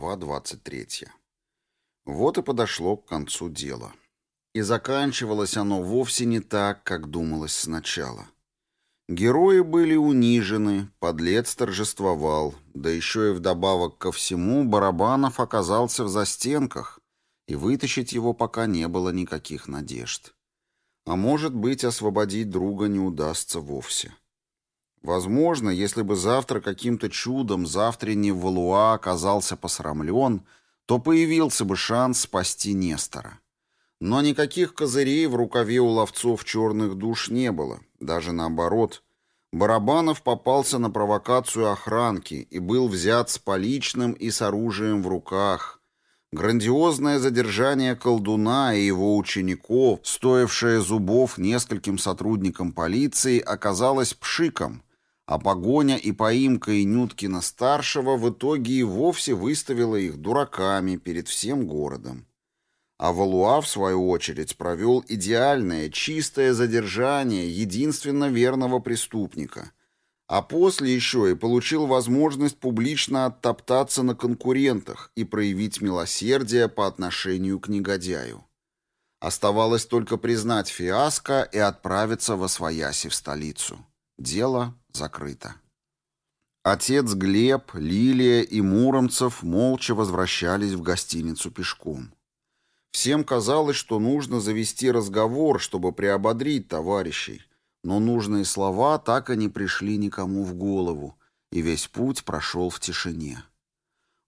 Глава 23. Вот и подошло к концу дело. И заканчивалось оно вовсе не так, как думалось сначала. Герои были унижены, подлец торжествовал, да еще и вдобавок ко всему Барабанов оказался в застенках, и вытащить его пока не было никаких надежд. А может быть, освободить друга не удастся вовсе. — Возможно, если бы завтра каким-то чудом завтренний Валуа оказался посрамлен, то появился бы шанс спасти Нестора. Но никаких козырей в рукаве у ловцов черных душ не было, даже наоборот. Барабанов попался на провокацию охранки и был взят с поличным и с оружием в руках. Грандиозное задержание колдуна и его учеников, стоившее зубов нескольким сотрудникам полиции, оказалось пшиком – а погоня и поимка Инюткина-старшего в итоге и вовсе выставила их дураками перед всем городом. А Валуа, в свою очередь, провел идеальное, чистое задержание единственно верного преступника, а после еще и получил возможность публично оттоптаться на конкурентах и проявить милосердие по отношению к негодяю. Оставалось только признать фиаско и отправиться во свояси в столицу. Дело закрыто. Отец Глеб, Лилия и Муромцев молча возвращались в гостиницу пешком. Всем казалось, что нужно завести разговор, чтобы приободрить товарищей, но нужные слова так и не пришли никому в голову, и весь путь прошел в тишине.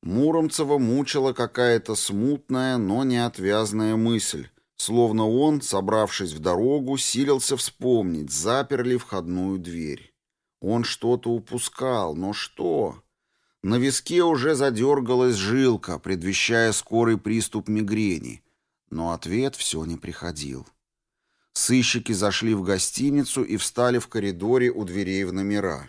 Муромцева мучила какая-то смутная, но неотвязная мысль, словно он, собравшись в дорогу, силился вспомнить, заперли входную дверь. Он что-то упускал, но что? На виске уже задергалась жилка, предвещая скорый приступ мигрени, но ответ все не приходил. Сыщики зашли в гостиницу и встали в коридоре у дверей в номера.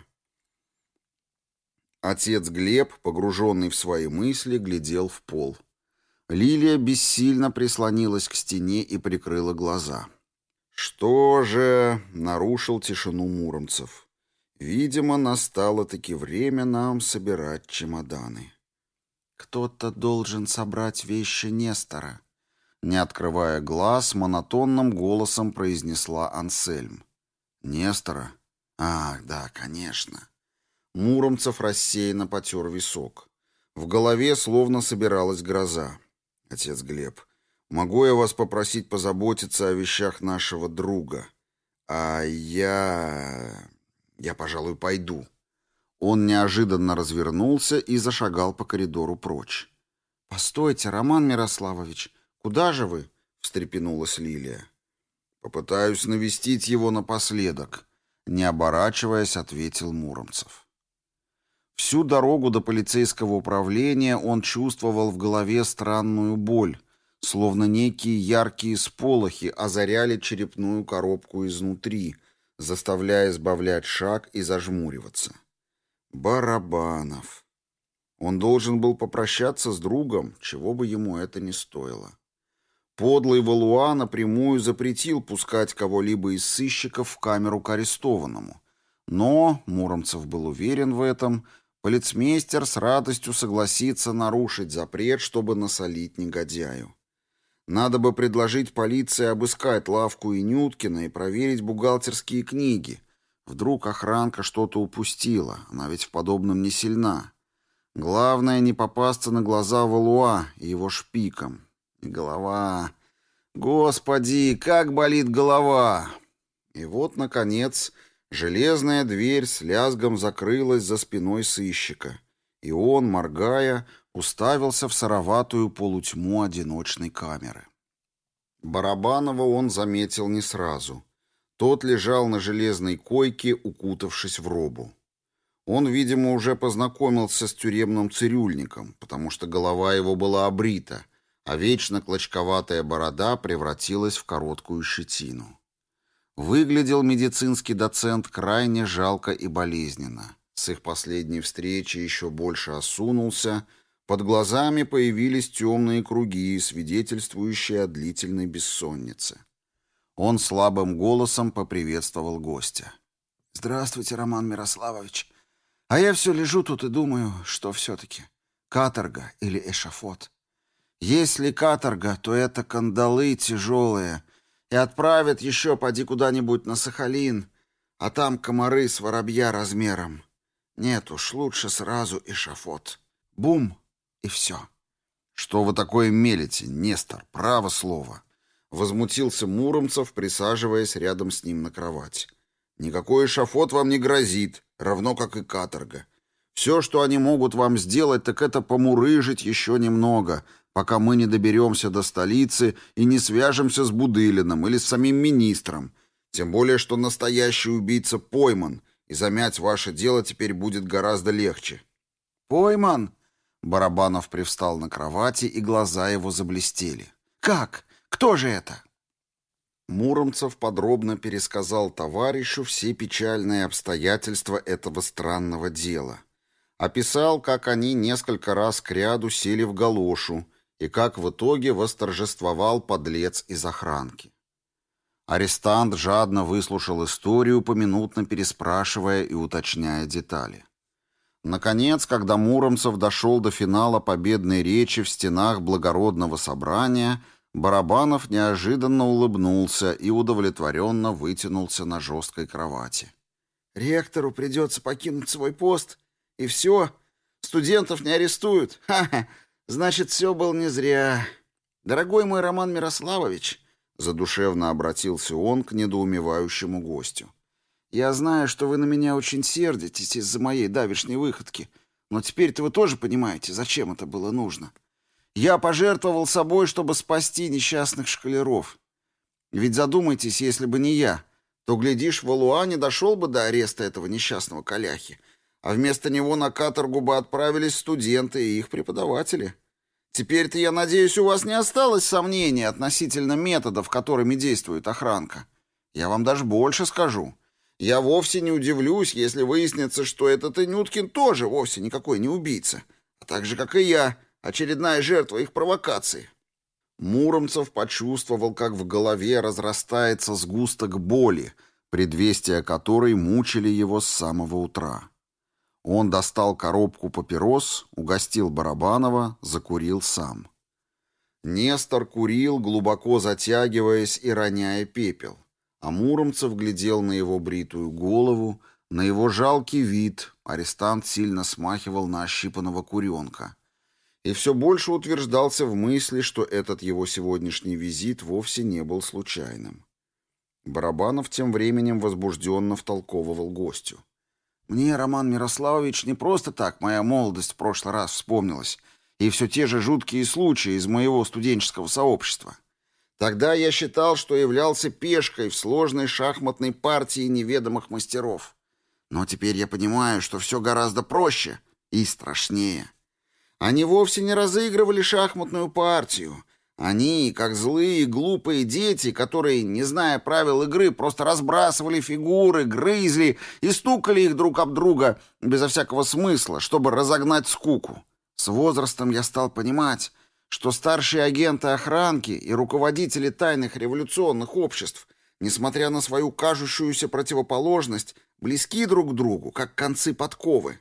Отец Глеб, погруженный в свои мысли, глядел в пол. Лилия бессильно прислонилась к стене и прикрыла глаза. «Что же?» — нарушил тишину Муромцев. Видимо, настало-таки время нам собирать чемоданы. Кто-то должен собрать вещи Нестора. Не открывая глаз, монотонным голосом произнесла Ансельм. Нестора? Ах, да, конечно. Муромцев рассеянно потер висок. В голове словно собиралась гроза. Отец Глеб, могу я вас попросить позаботиться о вещах нашего друга? А я... Я, пожалуй, пойду». Он неожиданно развернулся и зашагал по коридору прочь. «Постойте, Роман Мирославович, куда же вы?» — встрепенулась Лилия. «Попытаюсь навестить его напоследок», — не оборачиваясь, ответил Муромцев. Всю дорогу до полицейского управления он чувствовал в голове странную боль, словно некие яркие сполохи озаряли черепную коробку изнутри — заставляя сбавлять шаг и зажмуриваться. Барабанов. Он должен был попрощаться с другом, чего бы ему это ни стоило. Подлый Валуа напрямую запретил пускать кого-либо из сыщиков в камеру к арестованному. Но, Муромцев был уверен в этом, полицмейстер с радостью согласится нарушить запрет, чтобы насолить негодяю. Надо бы предложить полиции обыскать лавку и Нюткина и проверить бухгалтерские книги. Вдруг охранка что-то упустила, она ведь в подобном не сильна. Главное не попасться на глаза Валуа и его шпиком. И голова... Господи, как болит голова! И вот, наконец, железная дверь с лязгом закрылась за спиной сыщика. И он, моргая, уставился в сыроватую полутьму одиночной камеры. Барабанова он заметил не сразу. Тот лежал на железной койке, укутавшись в робу. Он, видимо, уже познакомился с тюремным цирюльником, потому что голова его была обрита, а вечно клочковатая борода превратилась в короткую щетину. Выглядел медицинский доцент крайне жалко и болезненно. С их последней встречи еще больше осунулся, Под глазами появились темные круги, свидетельствующие о длительной бессоннице. Он слабым голосом поприветствовал гостя. «Здравствуйте, Роман Мирославович. А я все лежу тут и думаю, что все-таки. Каторга или эшафот? Если каторга, то это кандалы тяжелые. И отправят еще поди куда-нибудь на Сахалин, а там комары с воробья размером. Нет уж, лучше сразу эшафот. Бум!» И все. Что вы такое мелите, Нестор, право слово. Возмутился Муромцев, присаживаясь рядом с ним на кровать. Никакой шафот вам не грозит, равно как и каторга. Все, что они могут вам сделать, так это помурыжить еще немного, пока мы не доберемся до столицы и не свяжемся с Будылиным или с самим министром. Тем более, что настоящий убийца пойман, и замять ваше дело теперь будет гораздо легче». «Пойман?» Барабанов привстал на кровати, и глаза его заблестели. «Как? Кто же это?» Муромцев подробно пересказал товарищу все печальные обстоятельства этого странного дела. Описал, как они несколько раз к ряду сели в галошу и как в итоге восторжествовал подлец из охранки. Арестант жадно выслушал историю, поминутно переспрашивая и уточняя детали. Наконец, когда Муромцев дошел до финала победной речи в стенах благородного собрания, Барабанов неожиданно улыбнулся и удовлетворенно вытянулся на жесткой кровати. «Ректору придется покинуть свой пост, и все. Студентов не арестуют. Ха-ха! Значит, все было не зря. Дорогой мой Роман Мирославович!» Задушевно обратился он к недоумевающему гостю. Я знаю, что вы на меня очень сердитесь из-за моей давишней выходки, но теперь-то вы тоже понимаете, зачем это было нужно. Я пожертвовал собой, чтобы спасти несчастных шкалеров. Ведь задумайтесь, если бы не я, то, глядишь, Валуа не дошел бы до ареста этого несчастного коляхи, а вместо него на каторгу бы отправились студенты и их преподаватели. Теперь-то, я надеюсь, у вас не осталось сомнений относительно методов, которыми действует охранка. Я вам даже больше скажу. Я вовсе не удивлюсь, если выяснится, что этот Инюткин тоже вовсе никакой не убийца, а так же, как и я, очередная жертва их провокации. Муромцев почувствовал, как в голове разрастается сгусток боли, предвестия которой мучили его с самого утра. Он достал коробку папирос, угостил Барабанова, закурил сам. Нестор курил, глубоко затягиваясь и роняя пепел, а Муромцев глядел на его бритую голову, на его жалкий вид, арестант сильно смахивал на ощипанного куренка. И все больше утверждался в мысли, что этот его сегодняшний визит вовсе не был случайным. Барабанов тем временем возбужденно втолковывал гостю. Мне, Роман Мирославович, не просто так моя молодость в прошлый раз вспомнилась, и все те же жуткие случаи из моего студенческого сообщества. Тогда я считал, что являлся пешкой в сложной шахматной партии неведомых мастеров. Но теперь я понимаю, что все гораздо проще и страшнее. Они вовсе не разыгрывали шахматную партию, они, как злые, глупые дети, которые, не зная правил игры, просто разбрасывали фигуры, грызли и стукали их друг об друга безо всякого смысла, чтобы разогнать скуку. С возрастом я стал понимать, что старшие агенты охранки и руководители тайных революционных обществ, несмотря на свою кажущуюся противоположность, близки друг к другу, как концы подковы.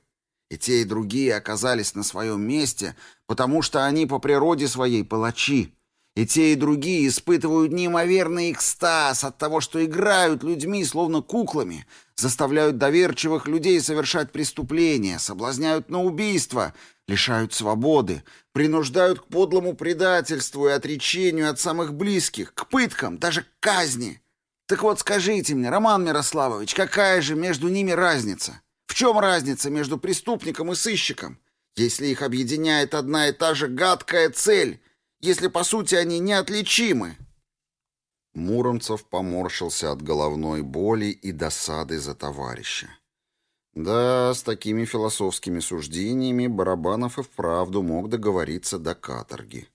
И те, и другие оказались на своем месте, потому что они по природе своей палачи, И те, и другие испытывают неимоверный экстаз от того, что играют людьми, словно куклами, заставляют доверчивых людей совершать преступления, соблазняют на убийство, лишают свободы, принуждают к подлому предательству и отречению от самых близких, к пыткам, даже к казни. Так вот скажите мне, Роман Мирославович, какая же между ними разница? В чем разница между преступником и сыщиком, если их объединяет одна и та же гадкая цель — если, по сути, они неотличимы. Муромцев поморщился от головной боли и досады за товарища. Да, с такими философскими суждениями Барабанов и вправду мог договориться до каторги.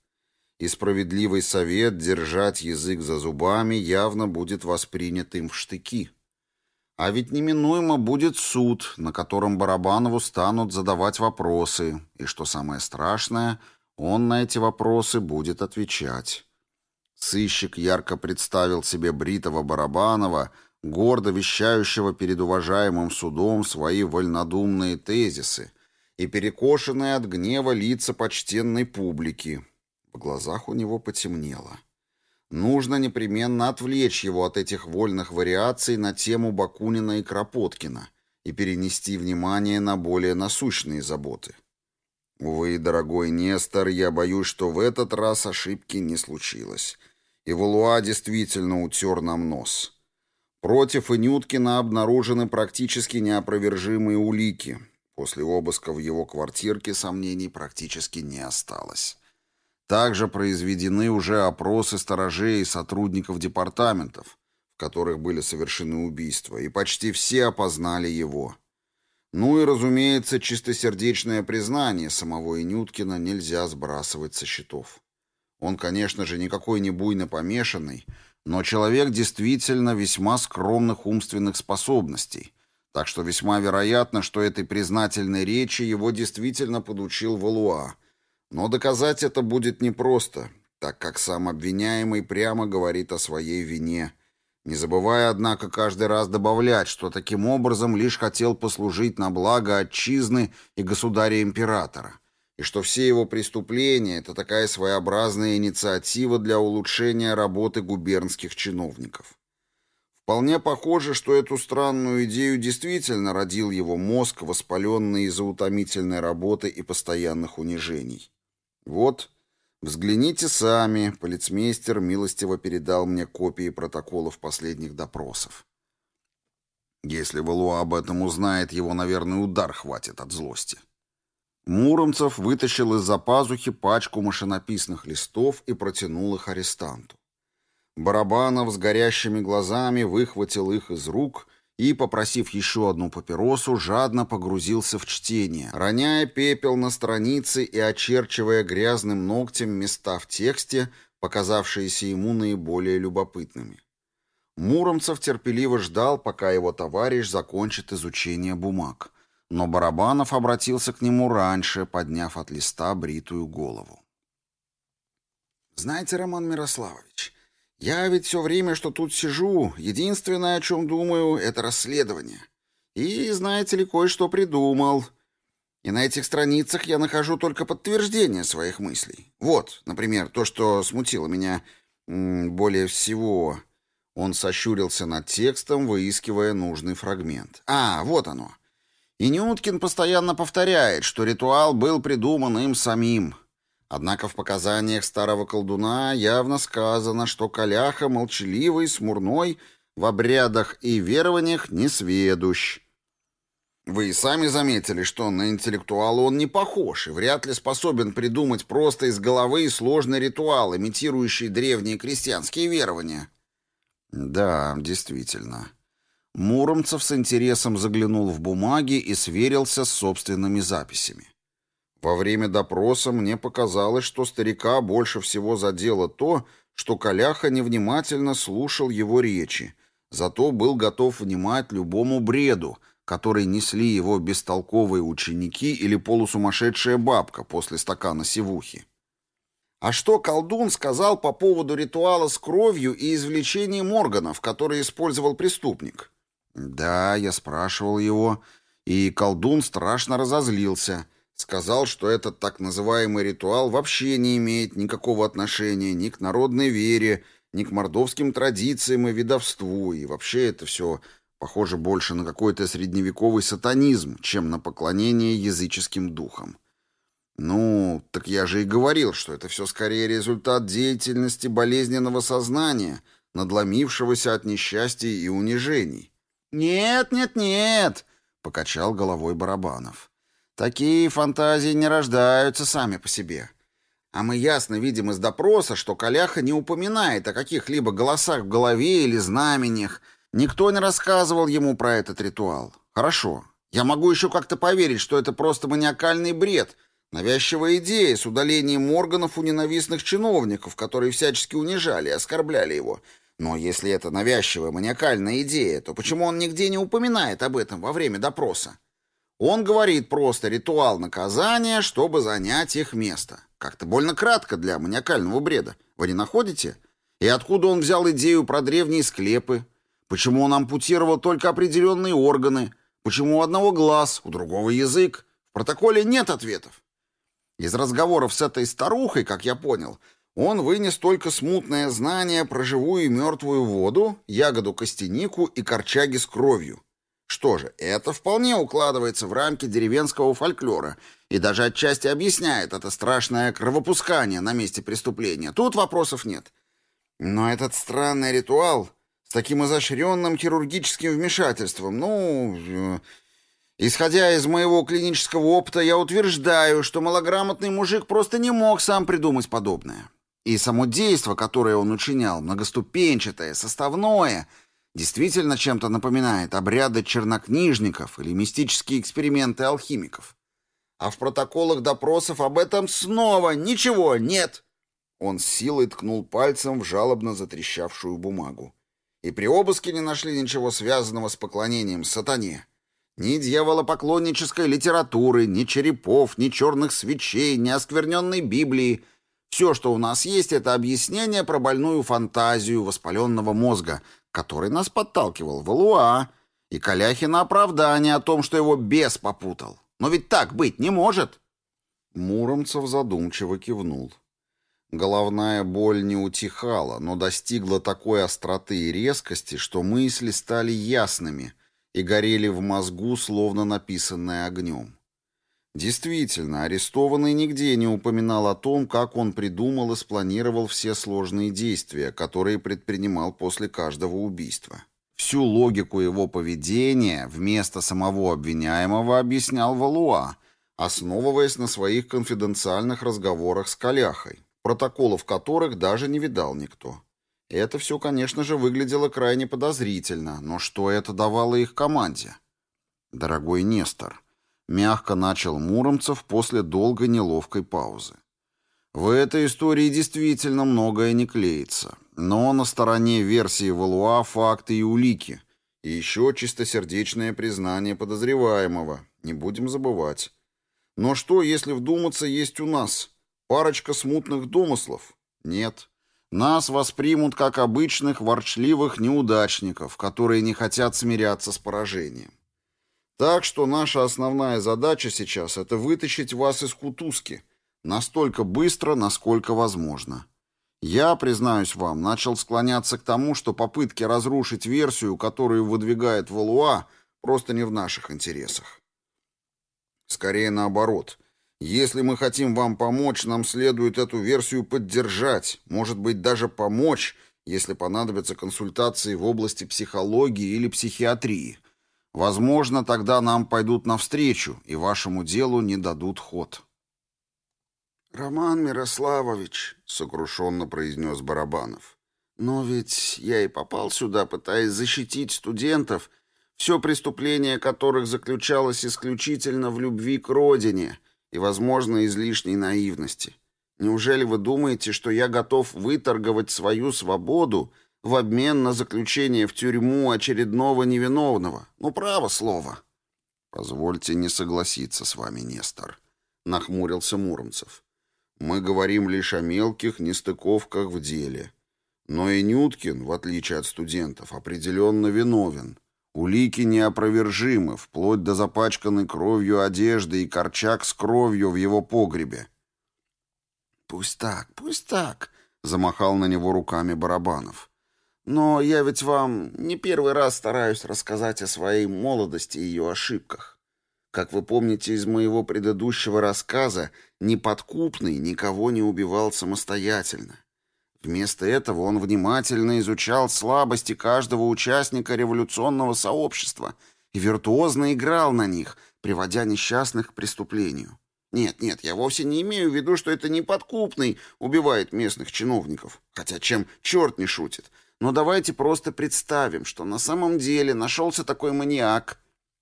И справедливый совет держать язык за зубами явно будет воспринят им в штыки. А ведь неминуемо будет суд, на котором Барабанову станут задавать вопросы, и, что самое страшное – он на эти вопросы будет отвечать. Сыщик ярко представил себе Бритова Барабанова, гордо вещающего перед уважаемым судом свои вольнодумные тезисы и перекошенные от гнева лица почтенной публики. В глазах у него потемнело. Нужно непременно отвлечь его от этих вольных вариаций на тему Бакунина и Кропоткина и перенести внимание на более насущные заботы. Увы, дорогой Нестор, я боюсь, что в этот раз ошибки не случилось. И Валуа действительно утер нам нос. Против Инюткина обнаружены практически неопровержимые улики. После обыска в его квартирке сомнений практически не осталось. Также произведены уже опросы сторожей и сотрудников департаментов, в которых были совершены убийства, и почти все опознали его. Ну и, разумеется, чистосердечное признание самого Инюткина нельзя сбрасывать со счетов. Он, конечно же, никакой не буйно помешанный, но человек действительно весьма скромных умственных способностей, так что весьма вероятно, что этой признательной речи его действительно подучил Валуа. Но доказать это будет непросто, так как сам обвиняемый прямо говорит о своей вине – не забывая, однако, каждый раз добавлять, что таким образом лишь хотел послужить на благо отчизны и государя-императора, и что все его преступления — это такая своеобразная инициатива для улучшения работы губернских чиновников. Вполне похоже, что эту странную идею действительно родил его мозг, воспаленный из-за утомительной работы и постоянных унижений. «Вот, Взгляните сами, полицмейстер милостиво передал мне копии протоколов последних допросов. Если Валуа об этом узнает, его, наверное, удар хватит от злости. Муромцев вытащил из-за пазухи пачку машинописных листов и протянул их арестанту. Барабанов с горящими глазами выхватил их из рук и, попросив еще одну папиросу, жадно погрузился в чтение, роняя пепел на страницы и очерчивая грязным ногтем места в тексте, показавшиеся ему наиболее любопытными. Муромцев терпеливо ждал, пока его товарищ закончит изучение бумаг, но Барабанов обратился к нему раньше, подняв от листа бритую голову. «Знаете, Роман Мирославович, я ведь все время, что тут сижу, единственное, о чем думаю, это расследование. И, знаете ли, кое-что придумал. И на этих страницах я нахожу только подтверждение своих мыслей. Вот, например, то, что смутило меня более всего. Он сощурился над текстом, выискивая нужный фрагмент. А, вот оно. И Нюткин постоянно повторяет, что ритуал был придуман им самим. Однако в показаниях старого колдуна явно сказано, что Коляха молчаливый, смурной, в обрядах и верованиях несведущ. Вы и сами заметили, что на интеллектуала он не похож и вряд ли способен придумать просто из головы сложный ритуал, имитирующий древние крестьянские верования. Да, действительно. Муромцев с интересом заглянул в бумаги и сверился с собственными записями. Во время допроса мне показалось, что старика больше всего задело то, что Каляха невнимательно слушал его речи, зато был готов внимать любому бреду, который несли его бестолковые ученики или полусумасшедшая бабка после стакана сивухи. А что колдун сказал по поводу ритуала с кровью и извлечением органов, который использовал преступник? Да, я спрашивал его, и колдун страшно разозлился — Сказал, что этот так называемый ритуал вообще не имеет никакого отношения ни к народной вере, ни к мордовским традициям и ведовству, и вообще это все похоже больше на какой-то средневековый сатанизм, чем на поклонение языческим духам. Ну, так я же и говорил, что это все скорее результат деятельности болезненного сознания, надломившегося от несчастья и унижений. «Нет, нет, нет!» — покачал головой Барабанов. Такие фантазии не рождаются сами по себе. А мы ясно видим из допроса, что Каляха не упоминает о каких-либо голосах в голове или знамениях. Никто не рассказывал ему про этот ритуал. Хорошо. Я могу еще как-то поверить, что это просто маниакальный бред, навязчивая идея с удалением органов у ненавистных чиновников, которые всячески унижали и оскорбляли его. Но если это навязчивая маниакальная идея, то почему он нигде не упоминает об этом во время допроса? Он говорит просто ритуал наказания, чтобы занять их место. Как-то больно кратко для маниакального бреда. Вы не находите? И откуда он взял идею про древние склепы? Почему он ампутировал только определенные органы? Почему у одного глаз, у другого язык? В протоколе нет ответов. Из разговоров с этой старухой, как я понял, он вынес только смутное знание про Что же, это вполне укладывается в рамки деревенского фольклора и даже отчасти объясняет это страшное кровопускание на месте преступления. Тут вопросов нет. Но этот странный ритуал с таким изощренным хирургическим вмешательством, ну... Э, исходя из моего клинического опыта, я утверждаю, что малограмотный мужик просто не мог сам придумать подобное. И само действо, которое он учинял, многоступенчатое, составное — действительно чем-то напоминает обряды чернокнижников или мистические эксперименты алхимиков. А в протоколах допросов об этом снова ничего нет. Он с силой ткнул пальцем в жалобно затрещавшую бумагу. И при обыске не нашли ничего связанного с поклонением сатане. Ни дьяволопоклоннической литературы, ни черепов, ни черных свечей, ни оскверненной Библии. Все, что у нас есть, это объяснение про больную фантазию воспаленного мозга, который нас подталкивал, Валуа, и Каляхина оправдание о том, что его бес попутал. Но ведь так быть не может!» Муромцев задумчиво кивнул. Головная боль не утихала, но достигла такой остроты и резкости, что мысли стали ясными и горели в мозгу, словно написанные огнем. Действительно, арестованный нигде не упоминал о том, как он придумал и спланировал все сложные действия, которые предпринимал после каждого убийства. Всю логику его поведения вместо самого обвиняемого объяснял Валуа, основываясь на своих конфиденциальных разговорах с Коляхой, протоколов которых даже не видал никто. Это все, конечно же, выглядело крайне подозрительно, но что это давало их команде? «Дорогой Нестор», мягко начал Муромцев после долгой неловкой паузы. В этой истории действительно многое не клеится, но на стороне версии Валуа факты и улики, и еще чистосердечное признание подозреваемого, не будем забывать. Но что, если вдуматься, есть у нас? Парочка смутных домыслов? Нет. Нас воспримут как обычных ворчливых неудачников, которые не хотят смиряться с поражением. Так что наша основная задача сейчас — это вытащить вас из кутузки настолько быстро, насколько возможно. Я, признаюсь вам, начал склоняться к тому, что попытки разрушить версию, которую выдвигает Валуа, просто не в наших интересах. Скорее наоборот — если мы хотим вам помочь, нам следует эту версию поддержать, может быть, даже помочь, если понадобятся консультации в области психологии или психиатрии. Возможно, тогда нам пойдут навстречу, и вашему делу не дадут ход». «Роман Мирославович», — сокрушенно произнес Барабанов, «но ведь я и попал сюда, пытаясь защитить студентов, все преступление которых заключалось исключительно в любви к родине» и, возможно, излишней наивности. Неужели вы думаете, что я готов выторговать свою свободу в обмен на заключение в тюрьму очередного невиновного? Ну, право слово. Позвольте не согласиться с вами, Нестор, нахмурился Муромцев. Мы говорим лишь о мелких нестыковках в деле. Но и Нюткин, в отличие от студентов, определенно виновен. Улики неопровержимы, вплоть до запачканной кровью одежды и корчак с кровью в его погребе. «Пусть так, пусть так», — замахал на него руками Барабанов. Но я ведь вам не первый раз стараюсь рассказать о своей молодости и ее ошибках. Как вы помните из моего предыдущего рассказа, неподкупный никого не убивал самостоятельно. Вместо этого он внимательно изучал слабости каждого участника революционного сообщества и виртуозно играл на них, приводя несчастных к преступлению. Нет, нет, я вовсе не имею в виду, что это неподкупный убивает местных чиновников. Хотя чем черт не шутит — но давайте просто представим, что на самом деле нашелся такой маньяк,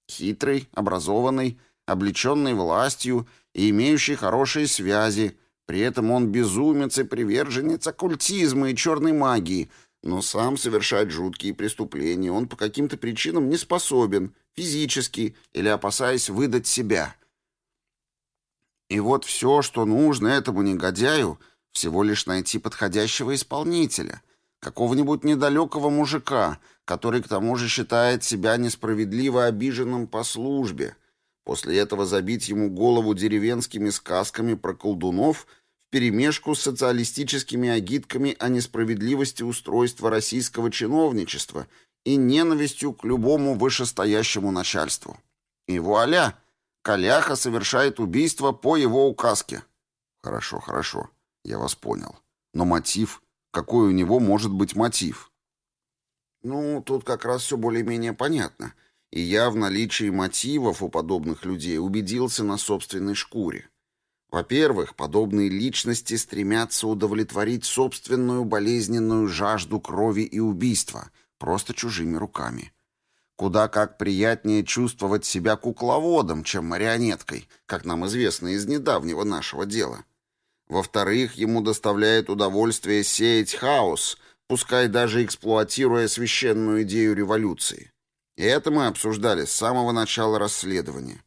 хитрый, образованный, облеченный властью и имеющий хорошие связи. При этом он безумец и приверженец оккультизма и черной магии, но сам совершать жуткие преступления он по каким-то причинам не способен, физически или опасаясь выдать себя. И вот все, что нужно этому негодяю, всего лишь найти подходящего исполнителя — какого-нибудь недалекого мужика, который к тому же считает себя несправедливо обиженным по службе, после этого забить ему голову деревенскими сказками про колдунов вперемешку с социалистическими агитками о несправедливости устройства российского чиновничества и ненавистью к любому вышестоящему начальству. И вуаля! Каляха совершает убийство по его указке. Хорошо, хорошо, я вас понял. Но мотив какой у него может быть мотив. Ну, тут как раз все более-менее понятно. И я в наличии мотивов у подобных людей убедился на собственной шкуре. Во-первых, подобные личности стремятся удовлетворить собственную болезненную жажду крови и убийства, просто чужими руками. Куда как приятнее чувствовать себя кукловодом, чем марионеткой, как нам известно из недавнего нашего дела. Во-вторых, ему доставляет удовольствие сеять хаос, пускай даже эксплуатируя священную идею революции. И это мы обсуждали с самого начала расследования.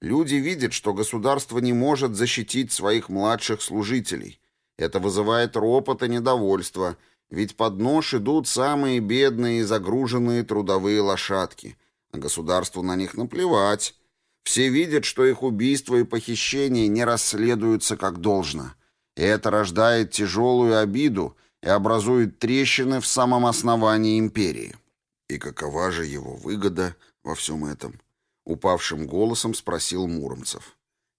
Люди видят, что государство не может защитить своих младших служителей. Это вызывает ропот и недовольство, ведь под нож идут самые бедные и загруженные трудовые лошадки, а государству на них наплевать, все видят, что их убийства и похищения не расследуются как должно. И это рождает тяжелую обиду и образует трещины в самом основании империи. «И какова же его выгода во всем этом?» — упавшим голосом спросил Муромцев.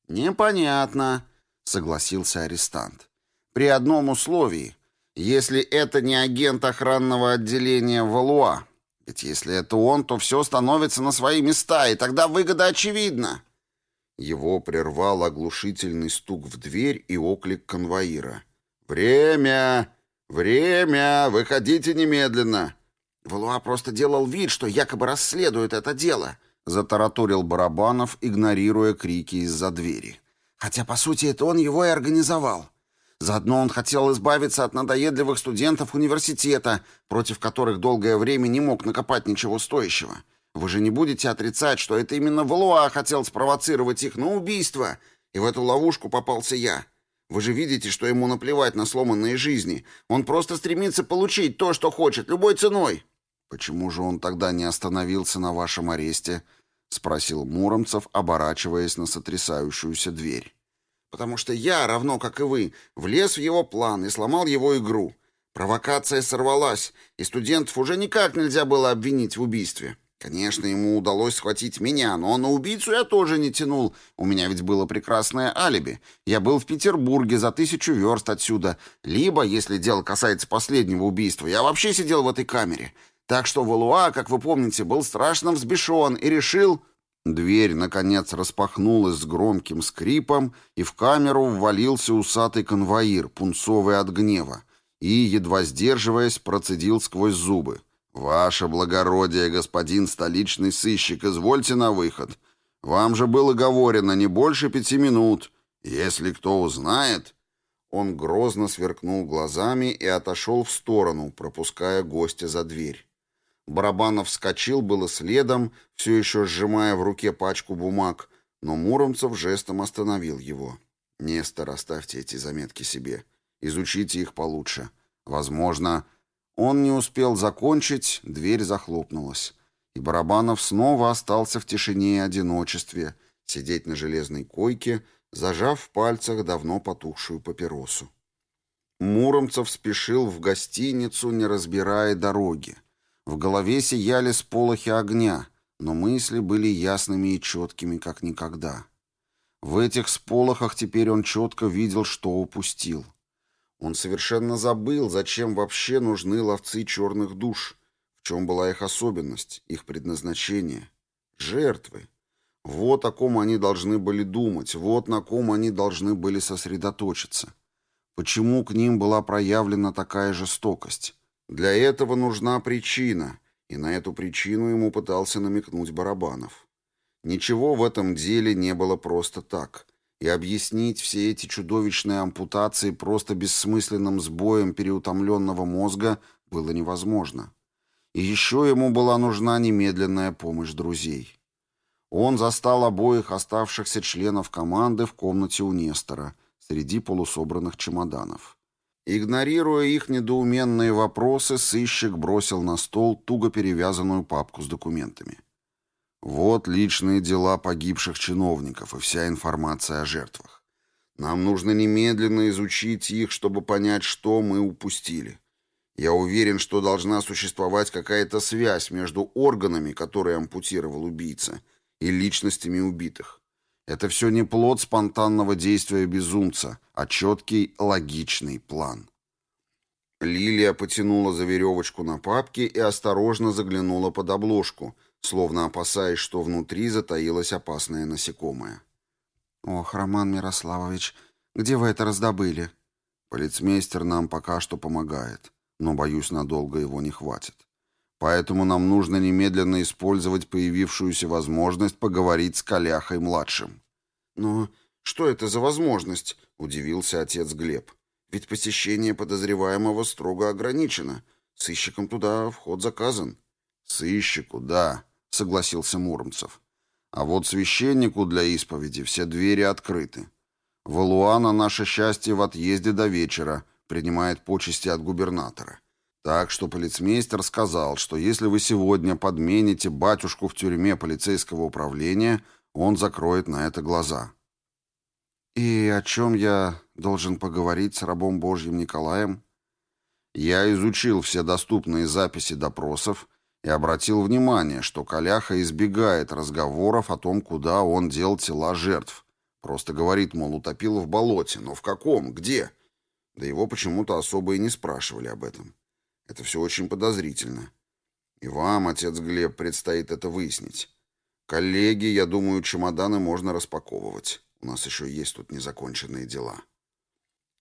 «Непонятно», — согласился арестант. «При одном условии, если это не агент охранного отделения Валуа, если это он, то все становится на свои места, и тогда выгода очевидна». Его прервал оглушительный стук в дверь и оклик конвоира. «Время! Время! Выходите немедленно!» Валуа просто делал вид, что якобы расследует это дело, затараторил Барабанов, игнорируя крики из-за двери. Хотя, по сути, это он его и организовал. Заодно он хотел избавиться от надоедливых студентов университета, против которых долгое время не мог накопать ничего стоящего. Вы же не будете отрицать, что это именно Валуа хотел спровоцировать их на убийство, и в эту ловушку попался я. Вы же видите, что ему наплевать на сломанные жизни. Он просто стремится получить то, что хочет, любой ценой. «Почему же он тогда не остановился на вашем аресте?» — спросил Муромцев, оборачиваясь на сотрясающуюся дверь. потому что я, равно как и вы, влез в его план и сломал его игру. Провокация сорвалась, и студентов уже никак нельзя было обвинить в убийстве. Конечно, ему удалось схватить меня, но на убийцу я тоже не тянул. У меня ведь было прекрасное алиби. Я был в Петербурге за тысячу верст отсюда. Либо, если дело касается последнего убийства, я вообще сидел в этой камере. Так что Валуа, как вы помните, был страшно взбешен и решил... Дверь, наконец, распахнулась с громким скрипом, и в камеру ввалился усатый конвоир, пунцовый от гнева, и, едва сдерживаясь, процедил сквозь зубы. «Ваше благородие, господин столичный сыщик, извольте на выход. Вам же было говорено не больше пяти минут. Если кто узнает...» Он грозно сверкнул глазами и отошел в сторону, пропуская гостя за дверь. Барабанов вскочил было следом, все еще сжимая в руке пачку бумаг, но Муромцев жестом остановил его. «Нестор, оставьте эти заметки себе. Изучите их получше. Возможно...» Он не успел закончить, дверь захлопнулась. И Барабанов снова остался в тишине и одиночестве, сидеть на железной койке, зажав в пальцах давно потухшую папиросу. Муромцев спешил в гостиницу, не разбирая дороги. В голове сияли сполохи огня, но мысли были ясными и четкими, как никогда. В этих сполохах теперь он четко видел, что упустил. Он совершенно забыл, зачем вообще нужны ловцы черных душ, в чем была их особенность, их предназначение. Жертвы. Вот о ком они должны были думать, вот на ком они должны были сосредоточиться. Почему к ним была проявлена такая жестокость? Для этого нужна причина, и на эту причину ему пытался намекнуть Барабанов. Ничего в этом деле не было просто так, и объяснить все эти чудовищные ампутации просто бессмысленным сбоем переутомленного мозга было невозможно. И еще ему была нужна немедленная помощь друзей. Он застал обоих оставшихся членов команды в комнате у Нестора среди полусобранных чемоданов. Игнорируя их недоуменные вопросы, сыщик бросил на стол туго перевязанную папку с документами. Вот личные дела погибших чиновников и вся информация о жертвах. Нам нужно немедленно изучить их, чтобы понять, что мы упустили. Я уверен, что должна существовать какая-то связь между органами, которые ампутировал убийца, и личностями убитых. Это все не плод спонтанного действия безумца, а четкий логичный план. Лилия потянула за веревочку на папке и осторожно заглянула под обложку, словно опасаясь, что внутри затаилась опасная насекомая. «Ох, Роман Мирославович, где вы это раздобыли?» «Полицмейстер нам пока что помогает, но, боюсь, надолго его не хватит поэтому нам нужно немедленно использовать появившуюся возможность поговорить с Коляхой-младшим». «Но что это за возможность?» — удивился отец Глеб. «Ведь посещение подозреваемого строго ограничено. Сыщикам туда вход заказан». «Сыщику, да», — согласился Муромцев. «А вот священнику для исповеди все двери открыты. Валуана наше счастье в отъезде до вечера, принимает почести от губернатора. Так что полицмейстер сказал, что если вы сегодня подмените батюшку в тюрьме полицейского управления, он закроет на это глаза. «И о чем я должен поговорить с рабом Божьим Николаем?» Я изучил все доступные записи допросов и обратил внимание, что Коляха избегает разговоров о том, куда он дел тела жертв. Просто говорит, мол, утопил в болоте, но в каком, где? Да его почему-то особо и не спрашивали об этом. Это все очень подозрительно. И вам, отец Глеб, предстоит это выяснить. Коллеги, я думаю, чемоданы можно распаковывать. У нас еще есть тут незаконченные дела.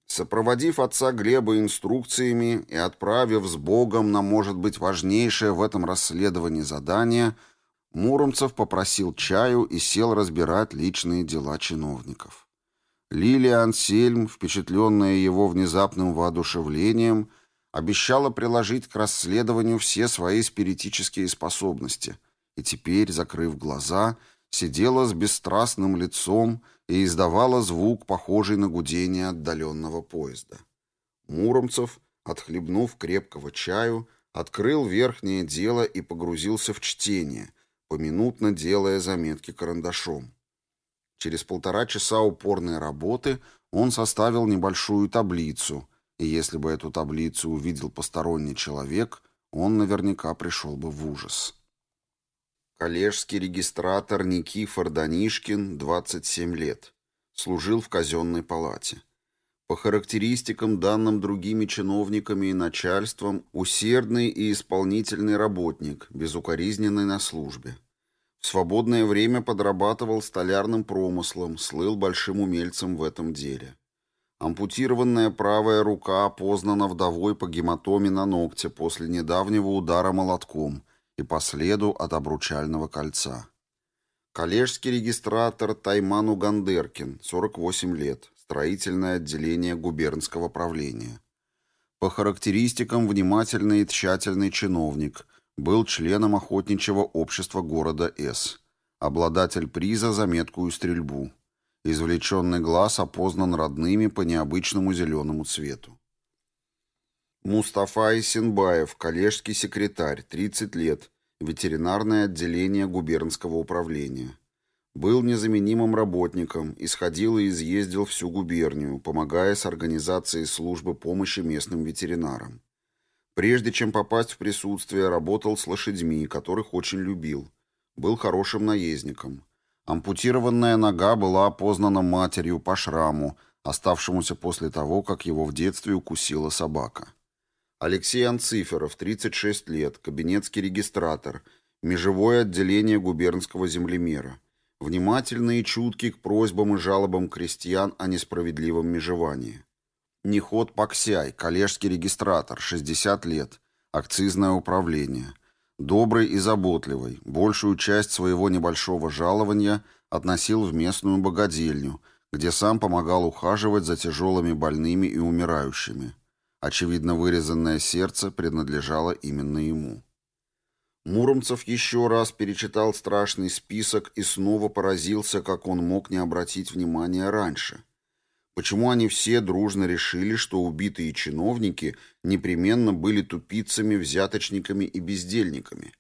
Сопроводив отца Глеба инструкциями и отправив с Богом на, может быть, важнейшее в этом расследовании задание, Муромцев попросил чаю и сел разбирать личные дела чиновников. Лилия Ансельм, впечатленная его внезапным воодушевлением, — обещала приложить к расследованию все свои спиритические способности, и теперь, закрыв глаза, сидела с бесстрастным лицом и издавала звук, похожий на гудение отдаленного поезда. Муромцев, отхлебнув крепкого чаю, открыл верхнее дело и погрузился в чтение, поминутно делая заметки карандашом. Через полтора часа упорной работы он составил небольшую таблицу — и если бы эту таблицу увидел посторонний человек, он наверняка пришел бы в ужас. Коллежский регистратор Никифор Данишкин, 27 лет. Служил в казенной палате. По характеристикам, данным другими чиновниками и начальством, усердный и исполнительный работник, безукоризненный на службе. В свободное время подрабатывал столярным промыслом, слыл большим умельцем в этом деле. Ампутированная правая рука опознана вдовой по гематоме на ногте после недавнего удара молотком и по следу от обручального кольца. Коллежский регистратор Тайману Гандеркин, 48 лет, строительное отделение губернского правления. По характеристикам внимательный и тщательный чиновник, был членом охотничьего общества города С, обладатель приза за меткую стрельбу – Извлеченный глаз опознан родными по необычному зеленому цвету. Мустафа Исенбаев, коллежский секретарь, 30 лет, ветеринарное отделение губернского управления. Был незаменимым работником, исходил и изъездил всю губернию, помогая с организацией службы помощи местным ветеринарам. Прежде чем попасть в присутствие, работал с лошадьми, которых очень любил. Был хорошим наездником. Ампутированная нога была опознана матерью по шраму, оставшемуся после того, как его в детстве укусила собака. Алексей Анциферов, 36 лет, кабинетский регистратор, межевое отделение губернского землемера. Внимательный и чуткий к просьбам и жалобам крестьян о несправедливом межевании. Неход Паксяй, коллежский регистратор, 60 лет, акцизное управление – Добрый и заботливый, большую часть своего небольшого жалования относил в местную богадельню, где сам помогал ухаживать за тяжелыми больными и умирающими. Очевидно, вырезанное сердце принадлежало именно ему. Муромцев еще раз перечитал страшный список и снова поразился, как он мог не обратить внимания раньше – Почему они все дружно решили, что убитые чиновники непременно были тупицами, взяточниками и бездельниками?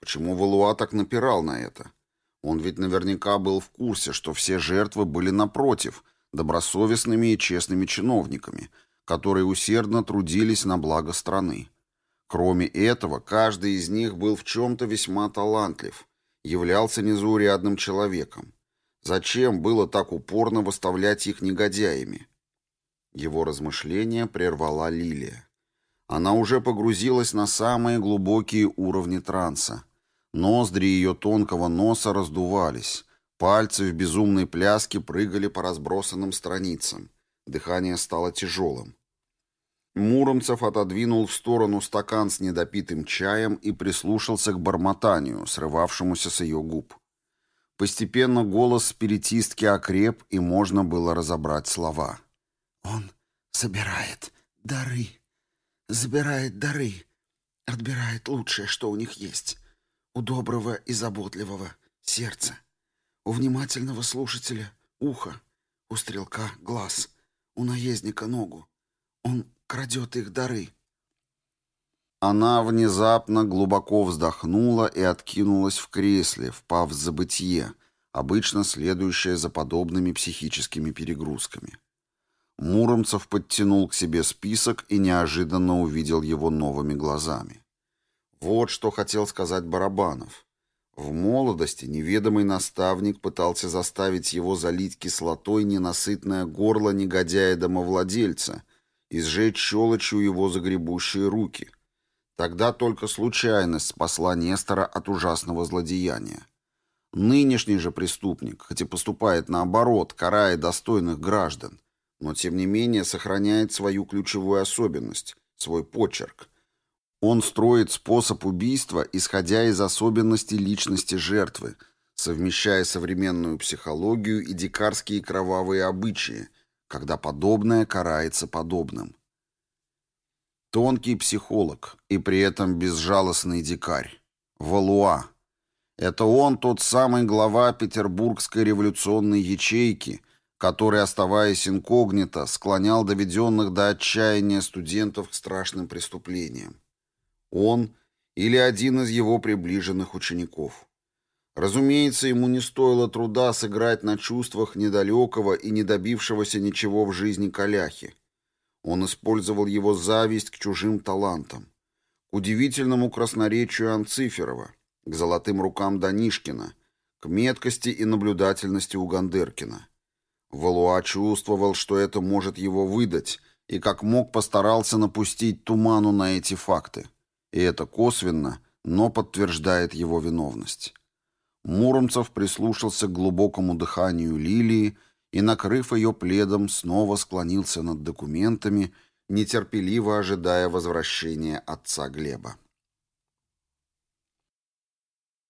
Почему Валуа так напирал на это? Он ведь наверняка был в курсе, что все жертвы были напротив, добросовестными и честными чиновниками, которые усердно трудились на благо страны. Кроме этого, каждый из них был в чем-то весьма талантлив, являлся незаурядным человеком. Зачем было так упорно выставлять их негодяями? Его размышления прервала Лилия. Она уже погрузилась на самые глубокие уровни транса. Ноздри ее тонкого носа раздувались, пальцы в безумной пляске прыгали по разбросанным страницам. Дыхание стало тяжелым. Муромцев отодвинул в сторону стакан с недопитым чаем и прислушался к бормотанию, срывавшемуся с ее губ. Постепенно голос спиритистки окреп, и можно было разобрать слова. «Он собирает дары, забирает дары, отбирает лучшее, что у них есть, у доброго и заботливого сердца, у внимательного слушателя ухо, у стрелка глаз, у наездника ногу. Он крадет их дары, Она внезапно глубоко вздохнула и откинулась в кресле, впав в забытье, обычно следующее за подобными психическими перегрузками. Муромцев подтянул к себе список и неожиданно увидел его новыми глазами. Вот что хотел сказать Барабанов. В молодости неведомый наставник пытался заставить его залить кислотой ненасытное горло негодяя-домовладельца и сжечь щелочью его загребущие руки. Тогда только случайность спасла Нестора от ужасного злодеяния. Нынешний же преступник, хоть и поступает наоборот, карая достойных граждан, но тем не менее сохраняет свою ключевую особенность, свой почерк – он строит способ убийства, исходя из особенностей личности жертвы, совмещая современную психологию и дикарские кровавые обычаи, когда подобное карается подобным. Тонкий психолог и при этом безжалостный дикарь. Валуа. Это он тот самый глава Петербургской революционной ячейки, который, оставаясь инкогнито, склонял доведенных до отчаяния студентов к страшным преступлениям. Он или один из его приближенных учеников. Разумеется, ему не стоило труда сыграть на чувствах недалекого и не добившегося ничего в жизни Коляхи. Он использовал его зависть к чужим талантам, к удивительному красноречию Анциферова, к золотым рукам Данишкина, к меткости и наблюдательности у Гандеркина. Валуа чувствовал, что это может его выдать, и как мог постарался напустить туману на эти факты и это косвенно, но подтверждает его виновность. Муромцев прислушался к глубокому дыханию Лилии и, накрыв ее пледом, снова склонился над документами, нетерпеливо ожидая возвращения отца Глеба.